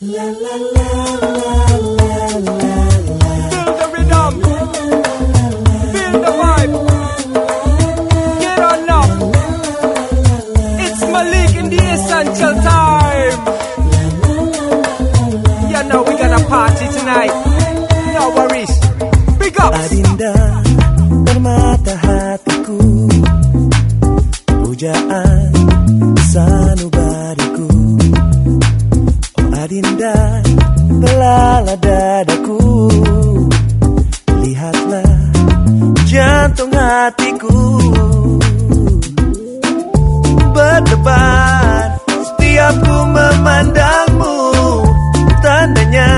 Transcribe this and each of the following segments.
La la la la la la Oh Adinda belala dadaku. Lihatlah jantung hatiku. Berdebar setiap ku memandangmu. Tandanya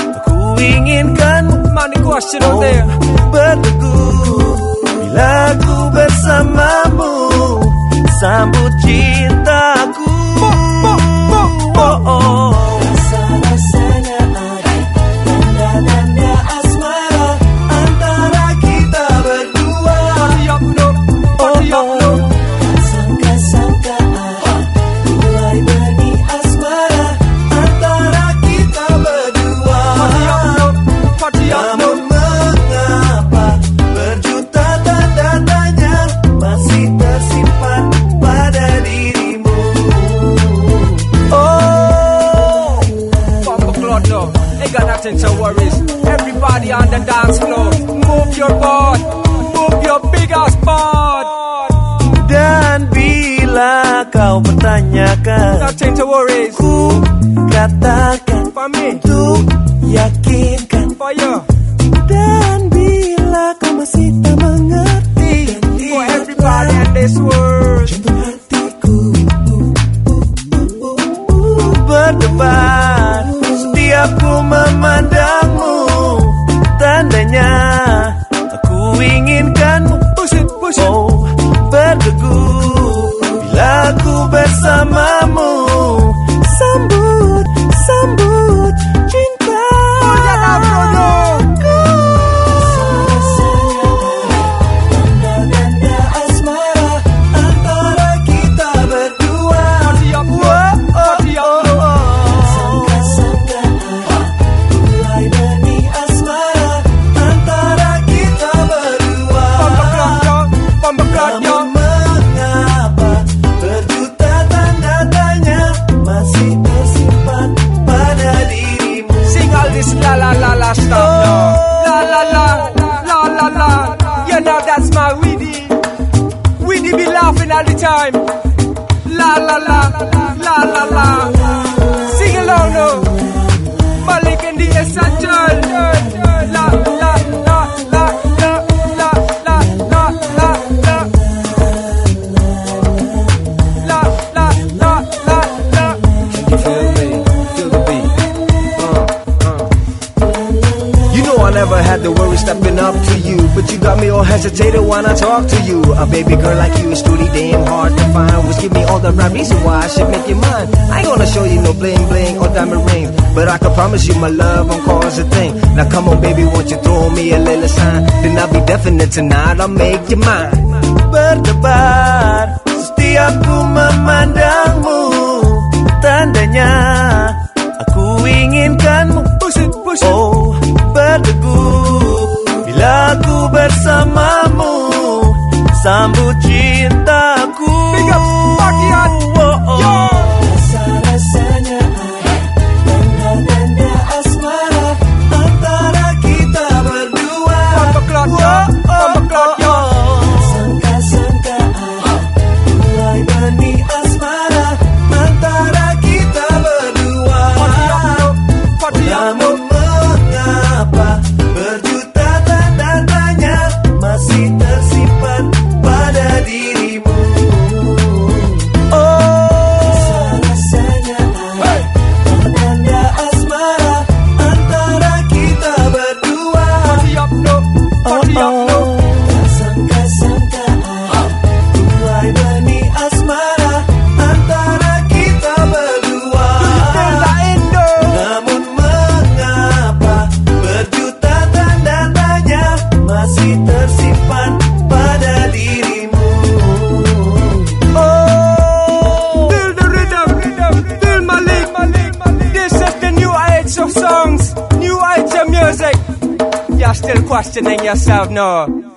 aku out there. berteguh. Bila ku bersamamu sambut cintaku kau bertanyakan, Nothing to worries. ku katakan For me, untuk yakinkan. for you, Dan bila kau masih tak mengerti, for everybody in this world. jantung hatiku berdebar setiap ku memandangmu tandanya aku inginkanmu Push it, push it. oh la la, la. Sing along now. Malik and the essential. La la la la la la la la la la. La la la la la. You feel me? Feel the beat. Uh, uh. You know I never had to worry stepping up to you, but you got me all hesitated when I talk to you. A baby girl like you is truly damn hard to find. The right reason why I should make you mine. I ain't gonna show you no bling bling or diamond rings, but I can promise you my love won't cause a thing. Now come on, baby, won't you throw me a little sign? Then I'll be definite tonight. I'll make you mine. berdebar setiap ku memandangmu tandanya still questioning yourself, no.